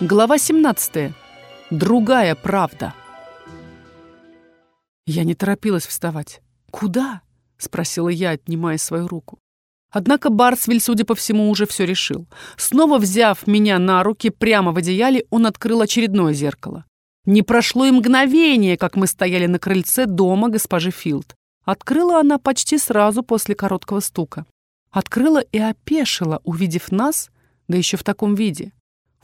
Глава 17. Другая правда. Я не торопилась вставать. «Куда?» — спросила я, отнимая свою руку. Однако Барсвиль, судя по всему, уже все решил. Снова взяв меня на руки прямо в одеяле, он открыл очередное зеркало. Не прошло и мгновение, как мы стояли на крыльце дома госпожи Филд. Открыла она почти сразу после короткого стука. Открыла и опешила, увидев нас, да еще в таком виде.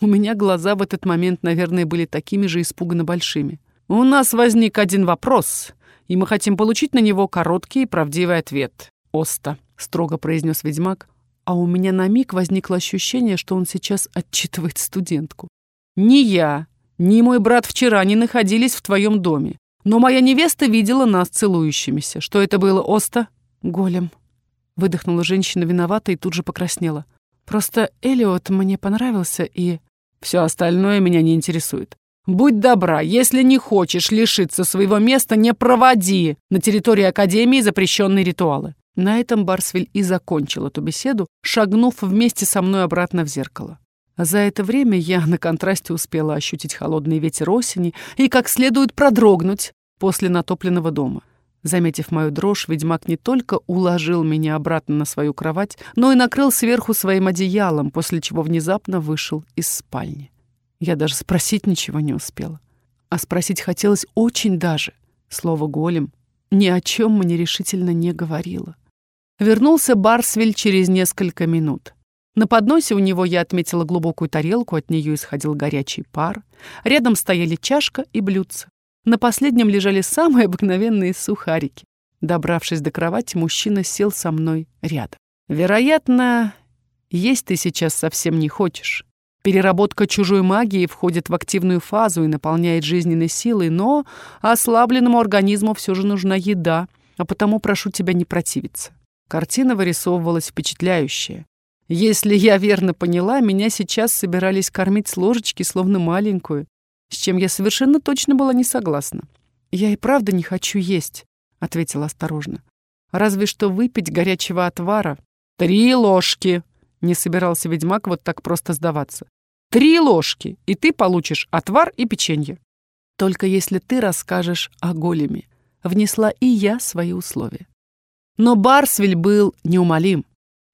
У меня глаза в этот момент, наверное, были такими же испуганно большими. «У нас возник один вопрос, и мы хотим получить на него короткий и правдивый ответ. Оста», — строго произнес ведьмак, а у меня на миг возникло ощущение, что он сейчас отчитывает студентку. «Ни я, ни мой брат вчера не находились в твоем доме, но моя невеста видела нас целующимися. Что это было, Оста?» «Голем», — выдохнула женщина виновата и тут же покраснела. «Просто Элиот мне понравился, и...» Все остальное меня не интересует. Будь добра, если не хочешь лишиться своего места, не проводи на территории Академии запрещенные ритуалы. На этом Барсвиль и закончил эту беседу, шагнув вместе со мной обратно в зеркало. За это время я на контрасте успела ощутить холодный ветер осени и как следует продрогнуть после натопленного дома. Заметив мою дрожь, ведьмак не только уложил меня обратно на свою кровать, но и накрыл сверху своим одеялом, после чего внезапно вышел из спальни. Я даже спросить ничего не успела. А спросить хотелось очень даже. Слово «голем» ни о чем мне решительно не говорило. Вернулся Барсвель через несколько минут. На подносе у него я отметила глубокую тарелку, от нее исходил горячий пар. Рядом стояли чашка и блюдце. На последнем лежали самые обыкновенные сухарики. Добравшись до кровати, мужчина сел со мной рядом. «Вероятно, есть ты сейчас совсем не хочешь. Переработка чужой магии входит в активную фазу и наполняет жизненной силой, но ослабленному организму все же нужна еда, а потому прошу тебя не противиться». Картина вырисовывалась впечатляющая. Если я верно поняла, меня сейчас собирались кормить с ложечки, словно маленькую, с чем я совершенно точно была не согласна. «Я и правда не хочу есть», — ответила осторожно. «Разве что выпить горячего отвара». «Три ложки!» — не собирался ведьмак вот так просто сдаваться. «Три ложки, и ты получишь отвар и печенье». «Только если ты расскажешь о големе», — внесла и я свои условия. Но Барсвель был неумолим.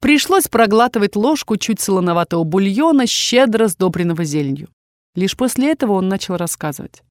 Пришлось проглатывать ложку чуть солоноватого бульона, щедро сдобренного зеленью. Лишь после этого он начал рассказывать.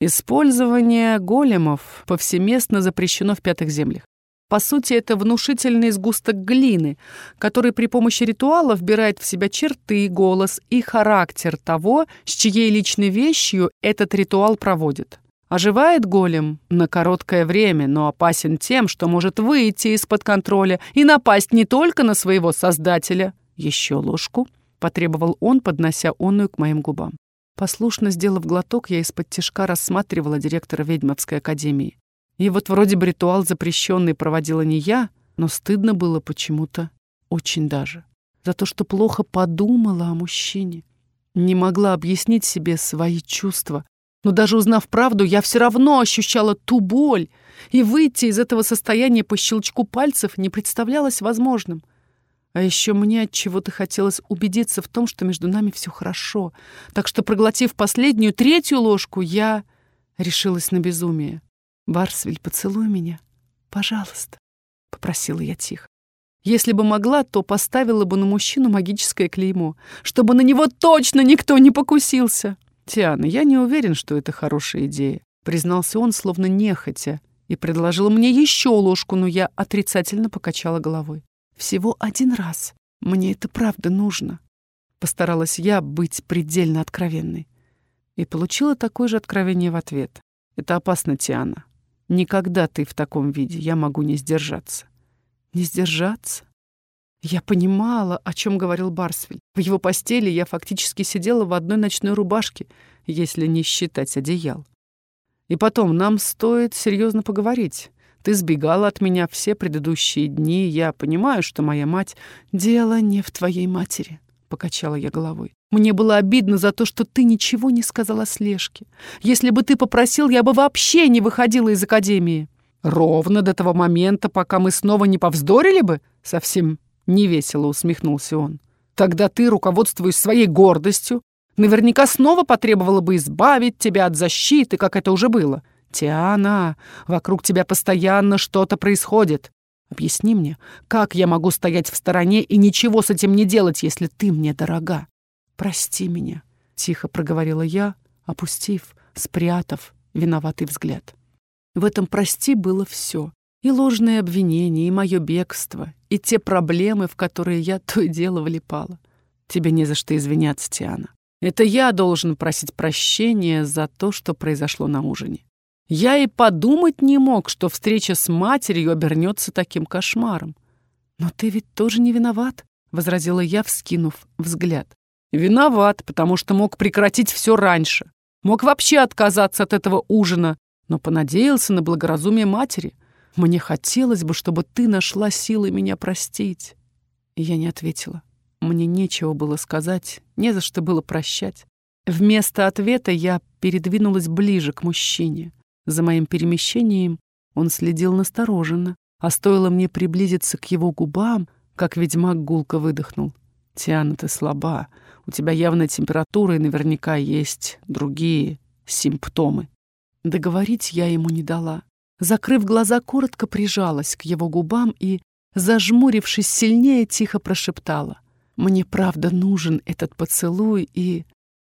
Использование големов повсеместно запрещено в Пятых Землях. По сути, это внушительный сгусток глины, который при помощи ритуала вбирает в себя черты, голос и характер того, с чьей личной вещью этот ритуал проводит. Оживает голем на короткое время, но опасен тем, что может выйти из-под контроля и напасть не только на своего создателя. «Еще ложку», — потребовал он, поднося онную к моим губам. Послушно сделав глоток, я из-под тишка рассматривала директора ведьмовской академии. И вот вроде бы ритуал запрещенный проводила не я, но стыдно было почему-то очень даже. За то, что плохо подумала о мужчине. Не могла объяснить себе свои чувства. Но даже узнав правду, я все равно ощущала ту боль. И выйти из этого состояния по щелчку пальцев не представлялось возможным. А еще мне от чего-то хотелось убедиться в том, что между нами все хорошо. Так что, проглотив последнюю, третью ложку, я решилась на безумие. «Барсвель, поцелуй меня, пожалуйста», — попросила я тихо. Если бы могла, то поставила бы на мужчину магическое клеймо, чтобы на него точно никто не покусился. «Тиана, я не уверен, что это хорошая идея», — признался он, словно нехотя, и предложил мне еще ложку, но я отрицательно покачала головой. Всего один раз. Мне это правда нужно. Постаралась я быть предельно откровенной. И получила такое же откровение в ответ. Это опасно, Тиана. Никогда ты в таком виде. Я могу не сдержаться. Не сдержаться? Я понимала, о чем говорил Барсвель. В его постели я фактически сидела в одной ночной рубашке, если не считать одеял. И потом, нам стоит серьезно поговорить. Ты сбегала от меня все предыдущие дни. Я понимаю, что моя мать... Дело не в твоей матери, — покачала я головой. Мне было обидно за то, что ты ничего не сказала Слежке. Если бы ты попросил, я бы вообще не выходила из академии. Ровно до того момента, пока мы снова не повздорили бы? Совсем невесело усмехнулся он. Тогда ты, руководствуясь своей гордостью, Наверняка снова потребовала бы избавить тебя от защиты, как это уже было. Тиана, вокруг тебя постоянно что-то происходит. Объясни мне, как я могу стоять в стороне и ничего с этим не делать, если ты мне дорога? Прости меня, — тихо проговорила я, опустив, спрятав виноватый взгляд. В этом «прости» было все. И ложные обвинения, и мое бегство, и те проблемы, в которые я то и дело влипала. Тебе не за что извиняться, Тиана. Это я должен просить прощения за то, что произошло на ужине. Я и подумать не мог, что встреча с матерью обернется таким кошмаром. «Но ты ведь тоже не виноват», — возразила я, вскинув взгляд. «Виноват, потому что мог прекратить все раньше. Мог вообще отказаться от этого ужина, но понадеялся на благоразумие матери. Мне хотелось бы, чтобы ты нашла силы меня простить». Я не ответила. Мне нечего было сказать, не за что было прощать. Вместо ответа я передвинулась ближе к мужчине. За моим перемещением он следил настороженно, а стоило мне приблизиться к его губам, как ведьмак гулко выдохнул. «Тиана, ты слаба. У тебя явная температура, и наверняка есть другие симптомы». Договорить я ему не дала. Закрыв глаза, коротко прижалась к его губам и, зажмурившись сильнее, тихо прошептала. «Мне правда нужен этот поцелуй, и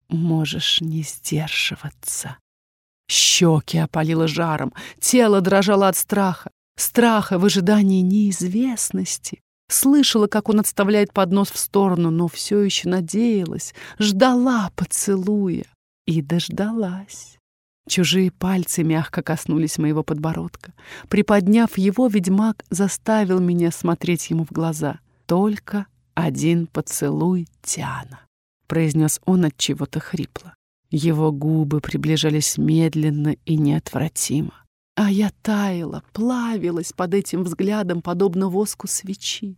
можешь не сдерживаться». Щеки опалило жаром, тело дрожало от страха, страха в ожидании неизвестности. Слышала, как он отставляет поднос в сторону, но все еще надеялась, ждала поцелуя и дождалась. Чужие пальцы мягко коснулись моего подбородка. Приподняв его, ведьмак заставил меня смотреть ему в глаза. «Только один поцелуй Тиана», — произнес он от чего-то хрипло. Его губы приближались медленно и неотвратимо. А я таяла, плавилась под этим взглядом, подобно воску свечи.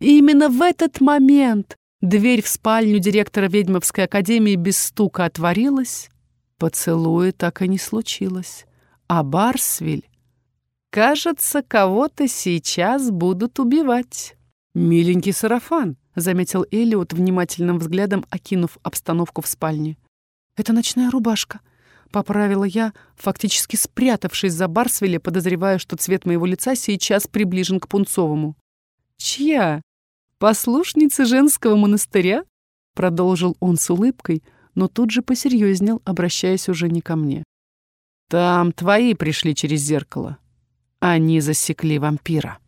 И именно в этот момент дверь в спальню директора ведьмовской академии без стука отворилась. Поцелуя так и не случилось. А Барсвиль... «Кажется, кого-то сейчас будут убивать». «Миленький сарафан», — заметил Элиот, внимательным взглядом окинув обстановку в спальне. «Это ночная рубашка», — поправила я, фактически спрятавшись за Барсвеля, подозревая, что цвет моего лица сейчас приближен к пунцовому. «Чья? Послушница женского монастыря?» — продолжил он с улыбкой, но тут же посерьезнел, обращаясь уже не ко мне. «Там твои пришли через зеркало. Они засекли вампира».